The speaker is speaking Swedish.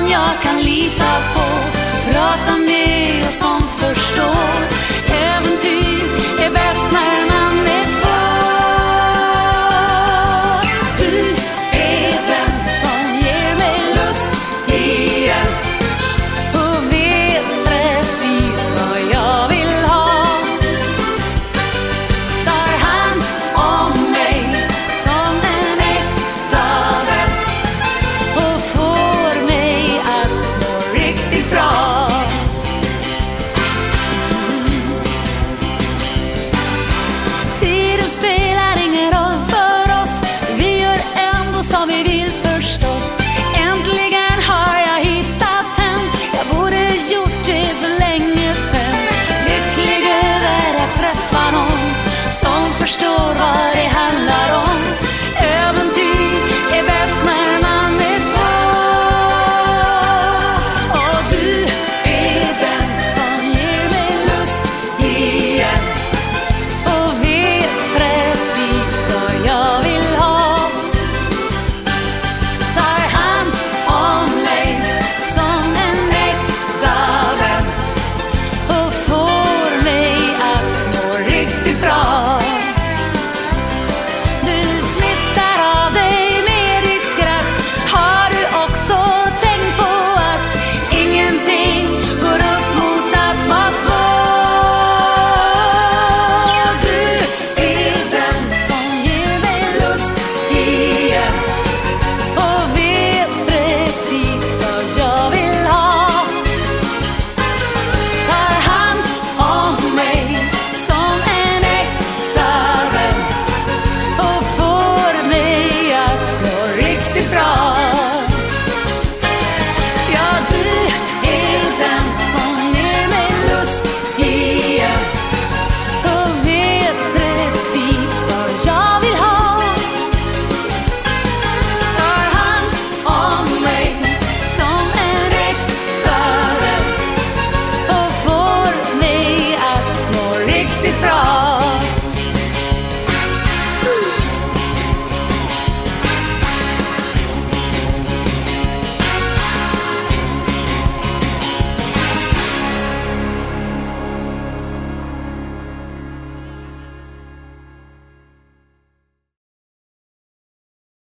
någon jag kan lita på, prata med och som för